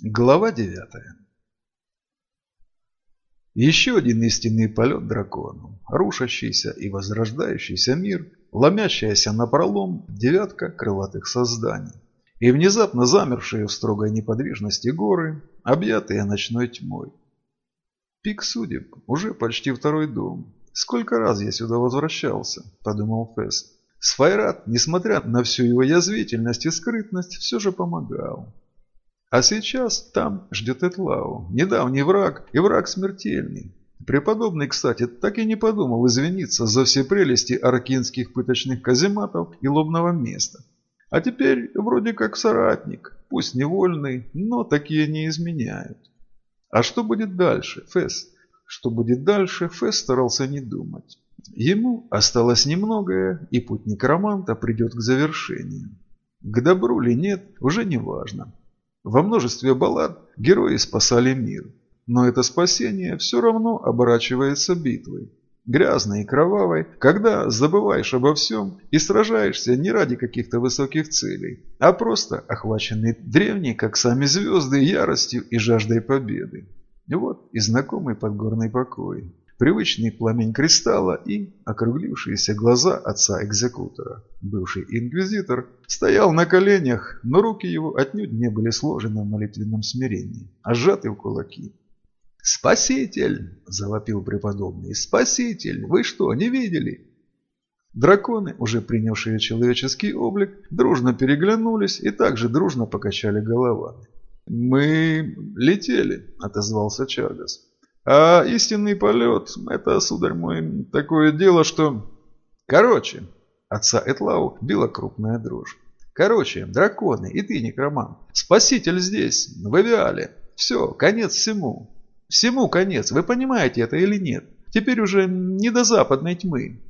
Глава девятая Еще один истинный полет дракону, рушащийся и возрождающийся мир, ломящаяся на пролом девятка крылатых созданий и внезапно замершие в строгой неподвижности горы, объятые ночной тьмой. Пик судеб, уже почти второй дом. Сколько раз я сюда возвращался, подумал Фесс. Сфайрат, несмотря на всю его язвительность и скрытность, все же помогал. А сейчас там ждет Этлау, недавний враг и враг смертельный. Преподобный, кстати, так и не подумал извиниться за все прелести аркинских пыточных казематов и лобного места. А теперь вроде как соратник, пусть невольный, но такие не изменяют. А что будет дальше, Фесс? Что будет дальше, Фесс старался не думать. Ему осталось немногое, и путь некроманта придет к завершению. К добру ли нет, уже не важно. Во множестве баллад герои спасали мир. Но это спасение все равно оборачивается битвой. Грязной и кровавой, когда забываешь обо всем и сражаешься не ради каких-то высоких целей, а просто охваченный древней, как сами звезды, яростью и жаждой победы. Вот и знакомый подгорный покой привычный пламень кристалла и округлившиеся глаза отца-экзекутора. Бывший инквизитор стоял на коленях, но руки его отнюдь не были сложены в молитвенном смирении, а сжаты в кулаки. «Спаситель!» – завопил преподобный. «Спаситель! Вы что, не видели?» Драконы, уже принявшие человеческий облик, дружно переглянулись и также дружно покачали головами. «Мы летели», – отозвался Чаргас. А истинный полет – это, сударь мой, такое дело, что... Короче, отца Этлау била крупная дрожь. Короче, драконы и ты, некроман. Спаситель здесь, в Эвиале. Все, конец всему. Всему конец, вы понимаете это или нет? Теперь уже не до западной тьмы.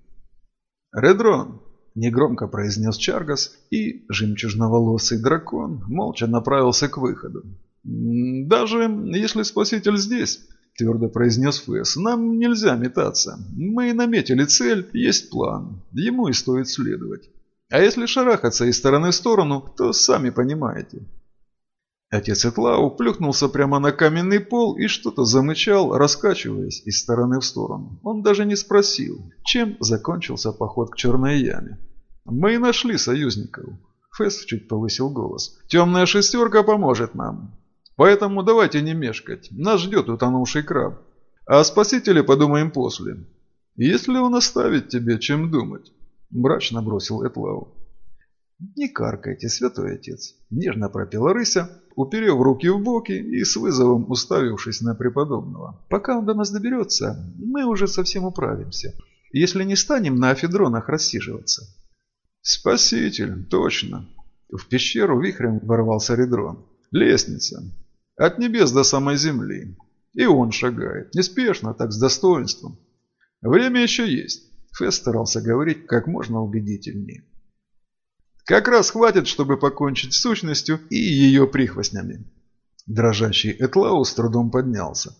Редрон, негромко произнес Чаргас, и жемчужноволосый дракон молча направился к выходу. Даже если спаситель здесь, твердо произнес Фэс. «Нам нельзя метаться. Мы наметили цель, есть план. Ему и стоит следовать. А если шарахаться из стороны в сторону, то сами понимаете». Отец Этлау плюхнулся прямо на каменный пол и что-то замычал, раскачиваясь из стороны в сторону. Он даже не спросил, чем закончился поход к черной яме. «Мы нашли союзников». Фэс чуть повысил голос. «Темная шестерка поможет нам. Поэтому давайте не мешкать. Нас ждет утонувший краб. А о спасителе подумаем после. Если он оставит тебе чем думать. Мрачно бросил Этлау. «Не каркайте, святой отец!» – нежно пропела рыся, уперев руки в боки и с вызовом уставившись на преподобного. «Пока он до нас доберется, мы уже совсем управимся, если не станем на афедронах рассиживаться». «Спаситель, точно!» В пещеру вихрем ворвался Редрон. «Лестница. От небес до самой земли. И он шагает. Неспешно, так с достоинством. Время еще есть. Фесс старался говорить как можно убедительнее. Как раз хватит, чтобы покончить с сущностью и ее прихвостнями. Дрожащий Этлау с трудом поднялся.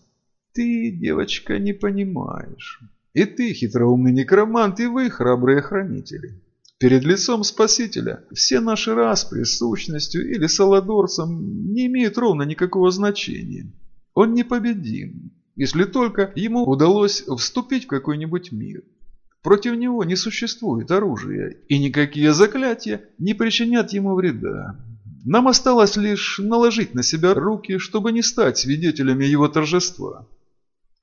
Ты, девочка, не понимаешь. И ты, хитроумный некромант, и вы, храбрые хранители. Перед лицом Спасителя все наши распри с сущностью или саладорцем не имеют ровно никакого значения. Он непобедим, если только ему удалось вступить в какой-нибудь мир. Против него не существует оружия, и никакие заклятия не причинят ему вреда. Нам осталось лишь наложить на себя руки, чтобы не стать свидетелями его торжества.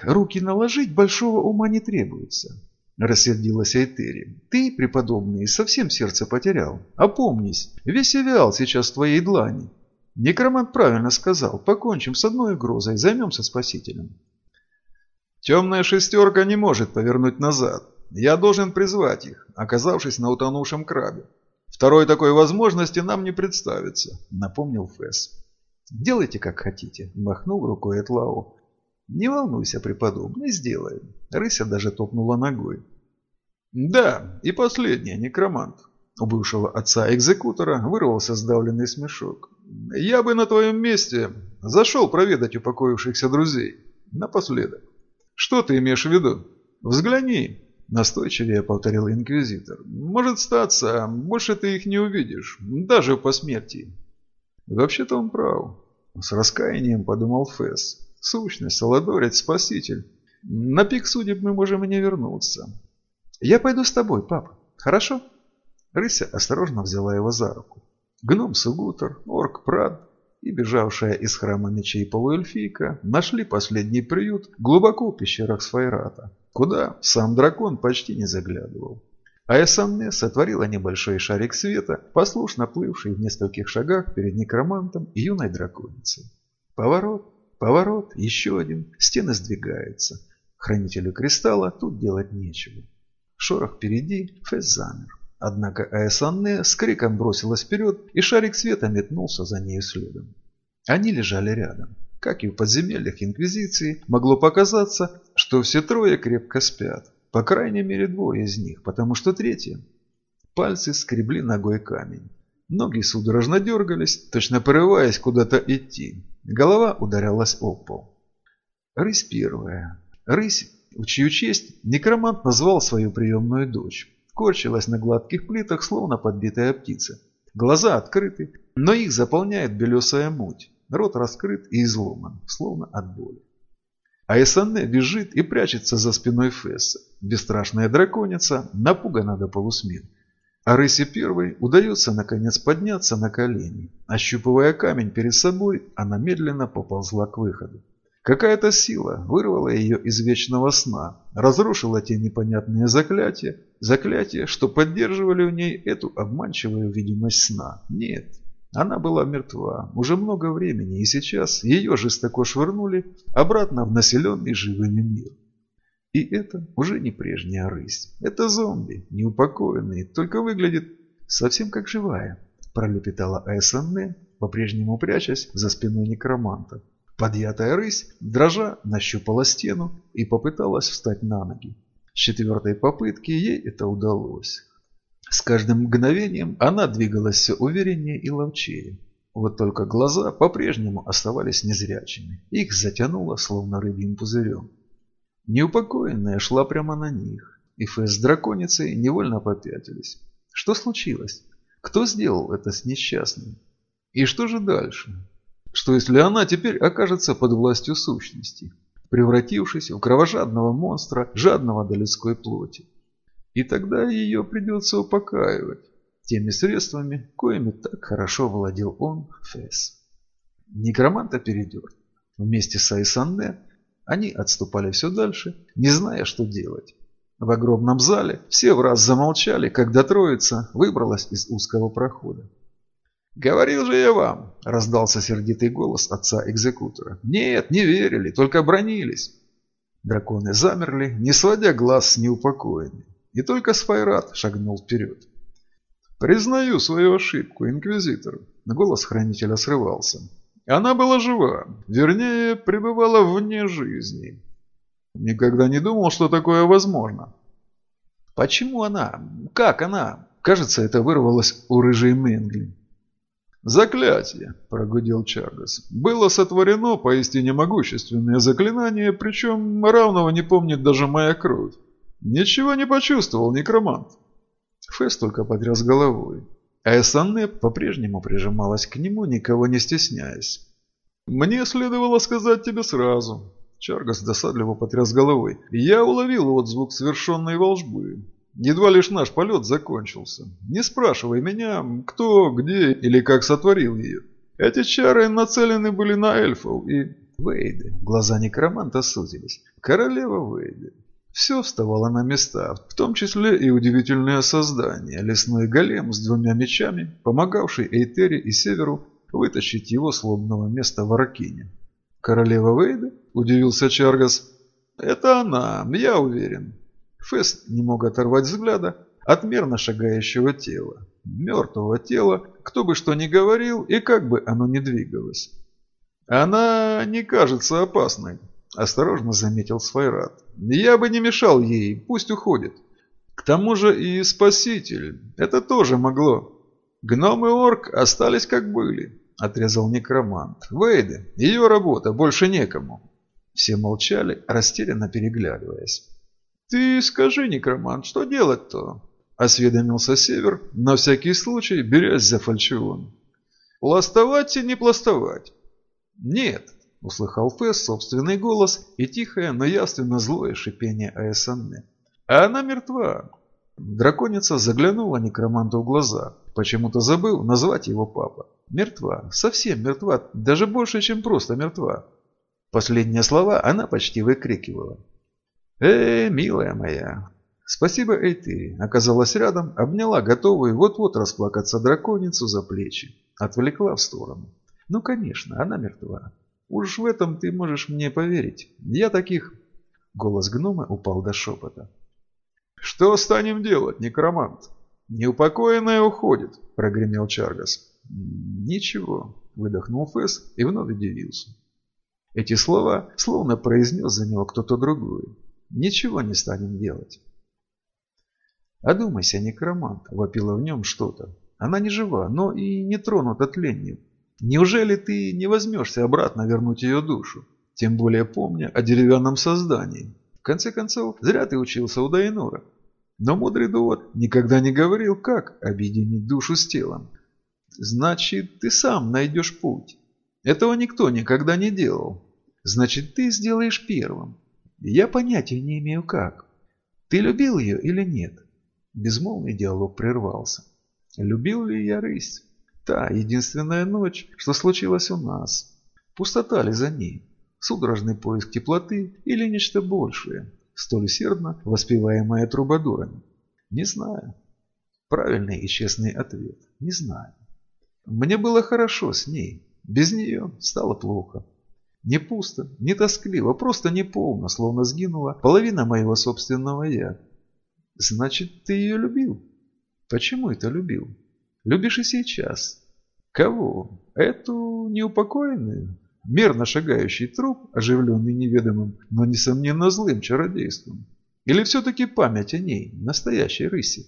Руки наложить большого ума не требуется. Рассердилась Айтери. «Ты, преподобный, совсем сердце потерял. Опомнись, весь Эвиал сейчас в твоей длани. Некромант правильно сказал, покончим с одной угрозой, займемся спасителем». «Темная шестерка не может повернуть назад. Я должен призвать их, оказавшись на утонувшем крабе. Второй такой возможности нам не представится», — напомнил Фэс. «Делайте, как хотите», — махнул рукой Этлау. «Не волнуйся, преподобный, сделаем». Рыся даже топнула ногой. «Да, и последнее, некромант». У бывшего отца-экзекутора вырвался сдавленный смешок. «Я бы на твоем месте зашел проведать упокоившихся друзей. Напоследок. Что ты имеешь в виду? Взгляни!» Настойчивее повторил инквизитор. «Может статься, больше ты их не увидишь, даже по смерти». Вообще-то он прав. С раскаянием подумал Фесс. Сущность, Саладорец, Спаситель. На пик судеб мы можем и не вернуться. Я пойду с тобой, папа. Хорошо? Рыся осторожно взяла его за руку. Гном Сугутер, орк Прад и бежавшая из храма мечей полуэльфийка нашли последний приют глубоко в пещерах Сфайрата, куда сам дракон почти не заглядывал. А Эссамне сотворила небольшой шарик света, послушно плывший в нескольких шагах перед некромантом и юной драконицей. Поворот, поворот, еще один, стены сдвигаются. Хранителю кристалла тут делать нечего. Шорох впереди, Фесс замер. Однако Аэсанне с криком бросилась вперед, и шарик света метнулся за ней следом. Они лежали рядом. Как и в подземельях Инквизиции, могло показаться, что все трое крепко спят. По крайней мере двое из них, потому что третьи. Пальцы скребли ногой камень. Ноги судорожно дергались, точно порываясь куда-то идти. Голова ударялась об пол. Рысь первая. Рысь, в чью честь некромант назвал свою приемную дочь корчилась на гладких плитах, словно подбитая птица. Глаза открыты, но их заполняет белесая муть. Рот раскрыт и изломан, словно от боли. А Эссанне бежит и прячется за спиной Фесса. Бесстрашная драконица напугана до полусмерти. А Рысе первой удается наконец подняться на колени. Ощупывая камень перед собой, она медленно поползла к выходу. Какая-то сила вырвала ее из вечного сна, разрушила те непонятные заклятия, заклятия, что поддерживали в ней эту обманчивую видимость сна. Нет, она была мертва уже много времени, и сейчас ее жестоко швырнули обратно в населенный живыми мир. И это уже не прежняя рысь. Это зомби, неупокоенный, только выглядит совсем как живая, пролепетала Айсанне, по-прежнему прячась за спиной некроманта. Подъятая рысь, дрожа, нащупала стену и попыталась встать на ноги. С четвертой попытки ей это удалось. С каждым мгновением она двигалась все увереннее и ловчее. Вот только глаза по-прежнему оставались незрячими. Их затянуло, словно рыбьим пузырем. Неупокоенная шла прямо на них, Фэс с драконицей невольно попятились. Что случилось? Кто сделал это с несчастным? И что же дальше? Что если она теперь окажется под властью сущности, превратившись в кровожадного монстра, жадного до людской плоти? И тогда ее придется упокаивать теми средствами, коими так хорошо владел он, Фесс. Некроманта передер. Вместе с Айсанне они отступали все дальше, не зная, что делать. В огромном зале все в раз замолчали, когда троица выбралась из узкого прохода. «Говорил же я вам!» – раздался сердитый голос отца-экзекутора. «Нет, не верили, только бронились!» Драконы замерли, не сводя глаз с неупокоенной. И только Сфайрат шагнул вперед. «Признаю свою ошибку, инквизитор!» Голос хранителя срывался. «Она была жива, вернее, пребывала вне жизни. Никогда не думал, что такое возможно». «Почему она? Как она?» Кажется, это вырвалось у рыжей Менгли. «Заклятие!» – прогудел Чаргас. «Было сотворено поистине могущественное заклинание, причем равного не помнит даже моя кровь. Ничего не почувствовал некромант». Фэс только потряс головой, а по-прежнему прижималась к нему, никого не стесняясь. «Мне следовало сказать тебе сразу». Чаргас досадливо потряс головой. «Я уловил вот звук совершенной волжбы. Едва лишь наш полет закончился. Не спрашивай меня, кто, где или как сотворил ее. Эти чары нацелены были на эльфов и... Вейды. Глаза некроманта сузились. Королева Вейды. Все вставало на места, в том числе и удивительное создание, лесной голем с двумя мечами, помогавший Эйтере и Северу вытащить его с лобного места в Аракине. «Королева Вейды?» – удивился Чаргас. «Это она, я уверен. Фест не мог оторвать взгляда от мерно шагающего тела. Мертвого тела, кто бы что ни говорил и как бы оно ни двигалось. «Она не кажется опасной», – осторожно заметил Сфайрат. «Я бы не мешал ей, пусть уходит. К тому же и Спаситель. Это тоже могло. Гном и орк остались как были», – отрезал некромант. «Вейды, ее работа, больше некому». Все молчали, растерянно переглядываясь. «Ты скажи, некромант, что делать-то?» – осведомился Север, на всякий случай берясь за фальшион. «Пластовать и не пластовать». «Нет», – услыхал Фесс собственный голос и тихое, но явственно злое шипение Аэсанне. «А она мертва». Драконица заглянула некроманту в глаза. Почему-то забыл назвать его папа. Мертва, совсем мертва, даже больше, чем просто мертва. Последние слова она почти выкрикивала. «Э, милая моя!» Спасибо Эйтири. Оказалась рядом, обняла готовую вот-вот расплакаться драконицу за плечи. Отвлекла в сторону. Ну, конечно, она мертва. Уж в этом ты можешь мне поверить. Я таких... Голос гнома упал до шепота. «Что станем делать, некромант?» «Неупокоенная уходит», — прогремел Чаргас. «Ничего», — выдохнул Фэс и вновь удивился. Эти слова словно произнес за него кто-то другой. «Ничего не станем делать». «Одумайся, некромант», — вопило в нем что-то. «Она не жива, но и не тронута тлением. Неужели ты не возьмешься обратно вернуть ее душу? Тем более помня о деревянном создании. В конце концов, зря ты учился у Дайнора. Но мудрый довод никогда не говорил, как объединить душу с телом. Значит, ты сам найдешь путь. Этого никто никогда не делал. Значит, ты сделаешь первым. Я понятия не имею как. Ты любил ее или нет? Безмолвный диалог прервался. Любил ли я рысь? Та единственная ночь, что случилось у нас. Пустота ли за ней? Судорожный поиск теплоты или нечто большее? столь усердно воспеваемая трубадурами? Не знаю. Правильный и честный ответ. Не знаю. Мне было хорошо с ней. Без нее стало плохо. Не пусто, не тоскливо, просто неполно, словно сгинула половина моего собственного «я». Значит, ты ее любил? Почему это любил? Любишь и сейчас. Кого? Эту неупокоенную? мерно шагающий труп, оживленный неведомым, но несомненно злым чародейством? Или все-таки память о ней, настоящей рыси?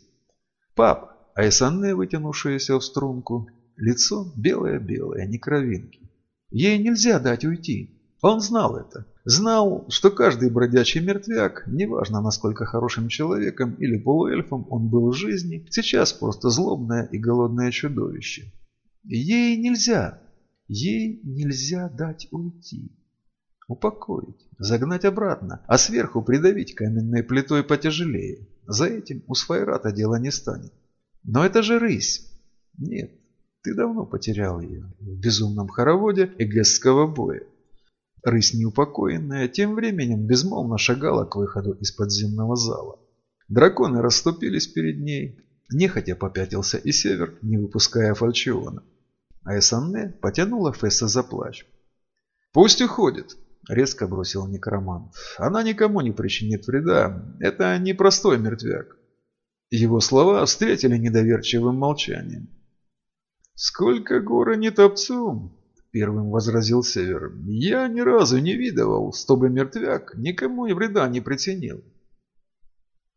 Пап, Айсанне, вытянувшаяся в струнку, лицо белое-белое, не кровинки. Ей нельзя дать уйти. Он знал это. Знал, что каждый бродячий мертвяк, неважно насколько хорошим человеком или полуэльфом он был в жизни, сейчас просто злобное и голодное чудовище. Ей нельзя, Ей нельзя дать уйти. Упокоить, загнать обратно, а сверху придавить каменной плитой потяжелее. За этим у Сфайрата дело не станет. Но это же рысь. Нет, ты давно потерял ее в безумном хороводе эгесского боя. Рысь неупокоенная тем временем безмолвно шагала к выходу из подземного зала. Драконы расступились перед ней. Нехотя попятился и север, не выпуская фальчиона а Эссанне потянула Фесса за плащ. «Пусть уходит», — резко бросил некромант. «Она никому не причинит вреда. Это непростой мертвяк». Его слова встретили недоверчивым молчанием. «Сколько гора не топцу!» — первым возразил Север. «Я ни разу не видывал, чтобы мертвяк никому и вреда не причинил».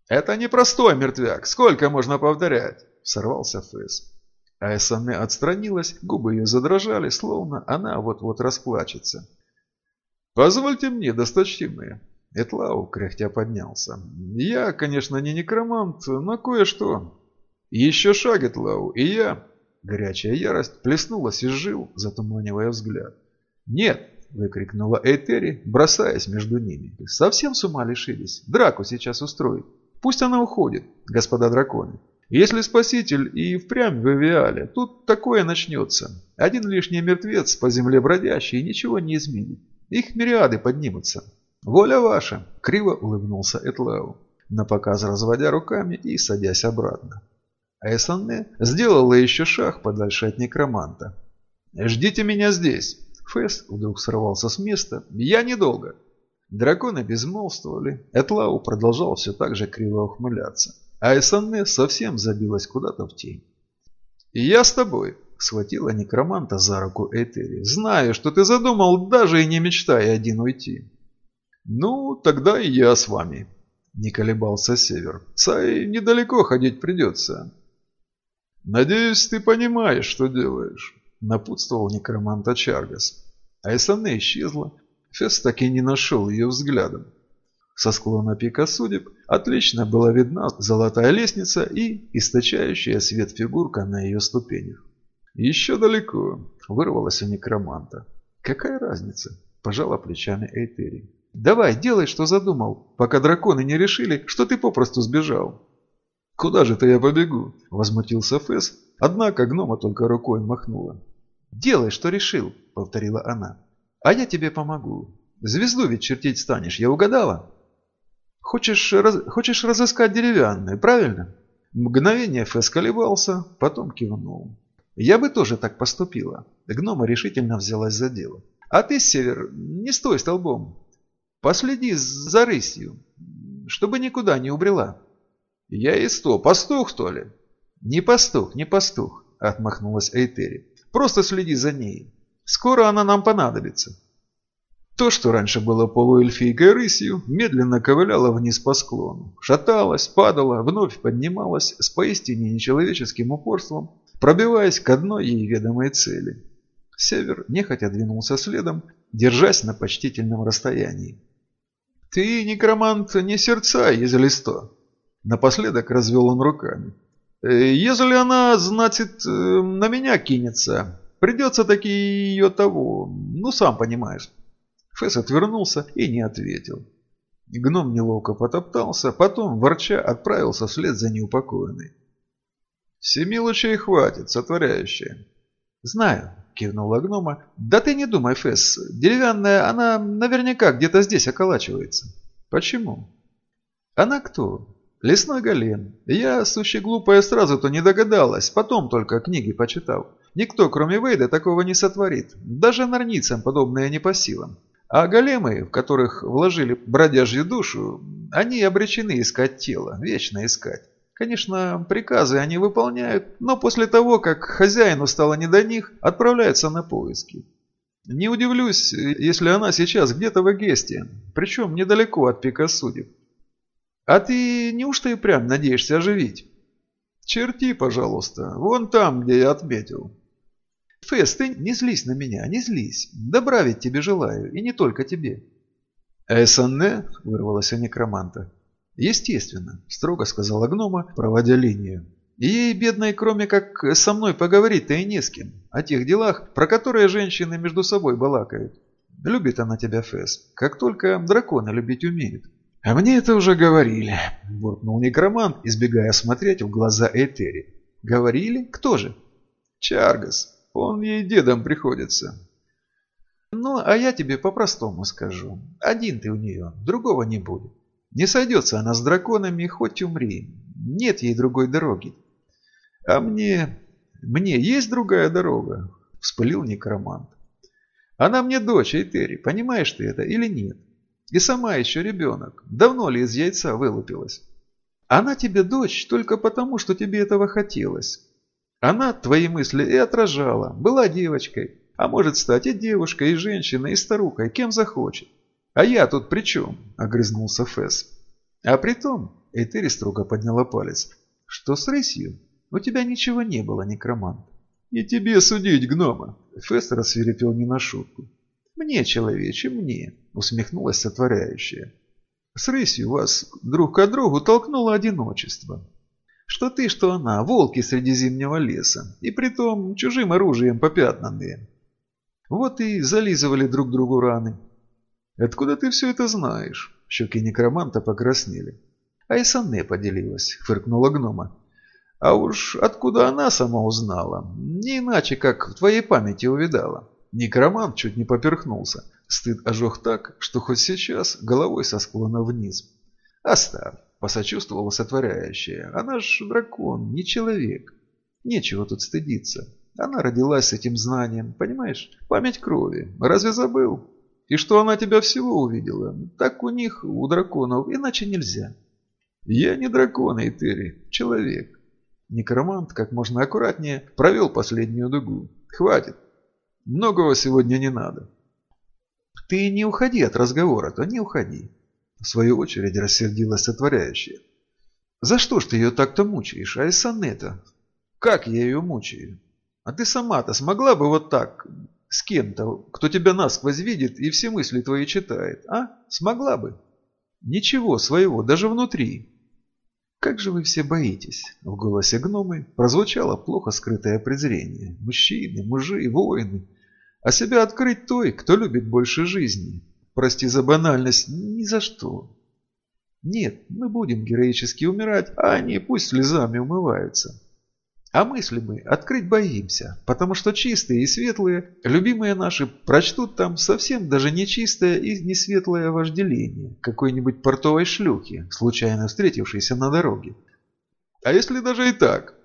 «Это непростой мертвяк! Сколько можно повторять?» — сорвался Фесс. А Эссане отстранилась, губы ее задрожали, словно она вот-вот расплачется. «Позвольте мне, досточтимые». Этлау кряхтя поднялся. «Я, конечно, не некромант, но кое-что. Еще шаг, Этлау, и я...» Горячая ярость плеснулась из жил, затуманивая взгляд. «Нет!» – выкрикнула Эйтери, бросаясь между ними. «Совсем с ума лишились? Драку сейчас устроить. Пусть она уходит, господа драконы. Если Спаситель и впрямь в Эвиале, тут такое начнется. Один лишний мертвец по земле бродящий ничего не изменит. Их мириады поднимутся. Воля ваша, криво улыбнулся Этлау, напоказ разводя руками и садясь обратно. А Эссанне сделала еще шаг подальше от некроманта. «Ждите меня здесь!» Фэс вдруг сорвался с места. «Я недолго!» Драконы безмолвствовали. Этлау продолжал все так же криво ухмыляться а Эссанне совсем забилась куда-то в тень. «И я с тобой», — схватила некроманта за руку Этери. «Знаю, что ты задумал, даже и не мечтая один уйти». «Ну, тогда и я с вами», — не колебался Север. «Цай недалеко ходить придется». «Надеюсь, ты понимаешь, что делаешь», — напутствовал некроманта Чаргас. А Эссанне исчезла. Фест так и не нашел ее взглядом. Со склона пика судеб отлично была видна золотая лестница и источающая свет фигурка на ее ступенях. «Еще далеко», — вырвалось у некроманта. Какая разница? Пожала плечами Эйтери. Давай, делай, что задумал, пока драконы не решили, что ты попросту сбежал. Куда же-то я побегу? Возмутился Фэс, однако гнома только рукой махнула. Делай, что решил, повторила она. А я тебе помогу. Звезду ведь чертить станешь, я угадала? Хочешь, раз, хочешь разыскать деревянную, правильно? Мгновение Фэс колебался, потом кивнул. Я бы тоже так поступила. Гнома решительно взялась за дело. А ты, Север, не стой столбом. Последи за рысью, чтобы никуда не убрела. Я и сто. Пастух, что ли? Не пастух, не пастух, отмахнулась Эйтери. Просто следи за ней. Скоро она нам понадобится. То, что раньше было полуэльфийкой рысью, медленно ковыляло вниз по склону. Шаталась, падала, вновь поднималась с поистине нечеловеческим упорством, пробиваясь к одной ей ведомой цели. Север нехотя двинулся следом, держась на почтительном расстоянии. «Ты, некромант, не сердца, ежели сто!» Напоследок развел он руками. «Э, «Ежели она, значит, э, на меня кинется, придется таки ее того, ну сам понимаешь». Фесс отвернулся и не ответил. Гном неловко потоптался, потом, ворча, отправился вслед за неупокоенной. «Семи лучей хватит, сотворяющая». «Знаю», – кивнула гнома. «Да ты не думай, Фесс. Деревянная, она наверняка где-то здесь околачивается». «Почему?» «Она кто?» «Лесной голем. Я, сущий глупая, сразу-то не догадалась, потом только книги почитал. Никто, кроме Вейда, такого не сотворит. Даже нарницам подобное не по силам. А големы, в которых вложили бродяжью душу, они обречены искать тело, вечно искать. Конечно, приказы они выполняют, но после того, как хозяину стало не до них, отправляются на поиски. Не удивлюсь, если она сейчас где-то в Эгесте, причем недалеко от пика судеб. А ты неужто и прям надеешься оживить? Черти, пожалуйста, вон там, где я отметил. Фэс, ты не злись на меня, не злись. Добра ведь тебе желаю, и не только тебе. «Эссанне?» – вырвалось у некроманта. «Естественно», – строго сказала гнома, проводя линию. «Ей, бедной, кроме как со мной поговорить-то и не с кем. О тех делах, про которые женщины между собой балакают. Любит она тебя, Фэс, как только драконы любить умеют». «А мне это уже говорили», – буркнул некромант, избегая смотреть в глаза Этери. «Говорили? Кто же?» «Чаргас. Он ей дедом приходится. Ну, а я тебе по-простому скажу. Один ты у нее, другого не будет. Не сойдется она с драконами, хоть умри. Нет ей другой дороги. А мне... мне есть другая дорога? Вспылил некромант. Она мне дочь, Эйтери, понимаешь ты это или нет? И сама еще ребенок. Давно ли из яйца вылупилась? Она тебе дочь только потому, что тебе этого хотелось. Она твои мысли и отражала, была девочкой, а может стать и девушкой, и женщиной, и старухой, кем захочет. А я тут при чем? Огрызнулся Фэс. А при том, Этери строго подняла палец, что с рысью у тебя ничего не было, некромант. И тебе судить, гнома. Фэс рассверепел не на шутку. Мне, человече, мне, усмехнулась сотворяющая. С рысью вас друг к другу толкнуло одиночество. Что ты, что она, волки среди зимнего леса, и притом чужим оружием попятнанные. Вот и зализывали друг другу раны. Откуда ты все это знаешь? Щеки некроманта покраснели. А и Санне поделилась, фыркнула гнома. А уж откуда она сама узнала? Не иначе, как в твоей памяти увидала. Некромант чуть не поперхнулся. Стыд ожег так, что хоть сейчас головой со склона вниз. Оставь. Посочувствовала сотворяющая. Она ж дракон, не человек. Нечего тут стыдиться. Она родилась с этим знанием, понимаешь? Память крови. Разве забыл? И что она тебя всего увидела? Так у них, у драконов, иначе нельзя. Я не дракон, Эйтери, человек. Некромант как можно аккуратнее провел последнюю дугу. Хватит. Многого сегодня не надо. Ты не уходи от разговора-то, не уходи. В свою очередь рассердилась сотворяющая. «За что ж ты ее так-то мучаешь, Айсанета? Как я ее мучаю? А ты сама-то смогла бы вот так, с кем-то, кто тебя насквозь видит и все мысли твои читает, а? Смогла бы? Ничего своего, даже внутри». «Как же вы все боитесь?» В голосе гномы прозвучало плохо скрытое презрение. «Мужчины, мужи, воины. а себя открыть той, кто любит больше жизни. Прости за банальность, ни за что. Нет, мы будем героически умирать, а они пусть слезами умываются. А мысли мы открыть боимся, потому что чистые и светлые, любимые наши, прочтут там совсем даже нечистое и не светлое вожделение какой-нибудь портовой шлюхи, случайно встретившейся на дороге. А если даже и так?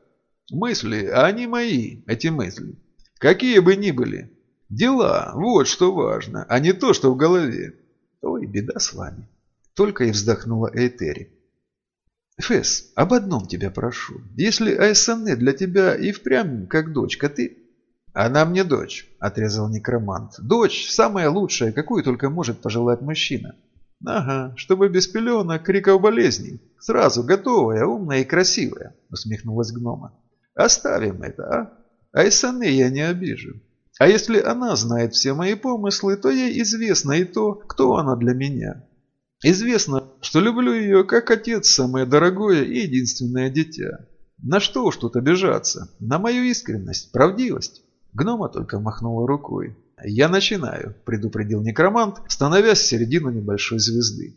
Мысли, а они мои, эти мысли. Какие бы ни были. Дела, вот что важно, а не то, что в голове. Ой, беда с вами. Только и вздохнула Эйтери. Фэс, об одном тебя прошу. Если Айсанне для тебя и впрямь как дочка, ты... Она мне дочь, отрезал некромант. Дочь самая лучшая, какую только может пожелать мужчина. Ага, чтобы без пеленок, криков болезней. Сразу готовая, умная и красивая, усмехнулась гнома. Оставим это, а? Айсанне я не обижу. А если она знает все мои помыслы, то ей известно и то, кто она для меня. Известно, что люблю ее как отец самое дорогое и единственное дитя. На что уж тут обижаться? На мою искренность, правдивость. Гнома только махнула рукой. «Я начинаю», – предупредил некромант, становясь в середину небольшой звезды.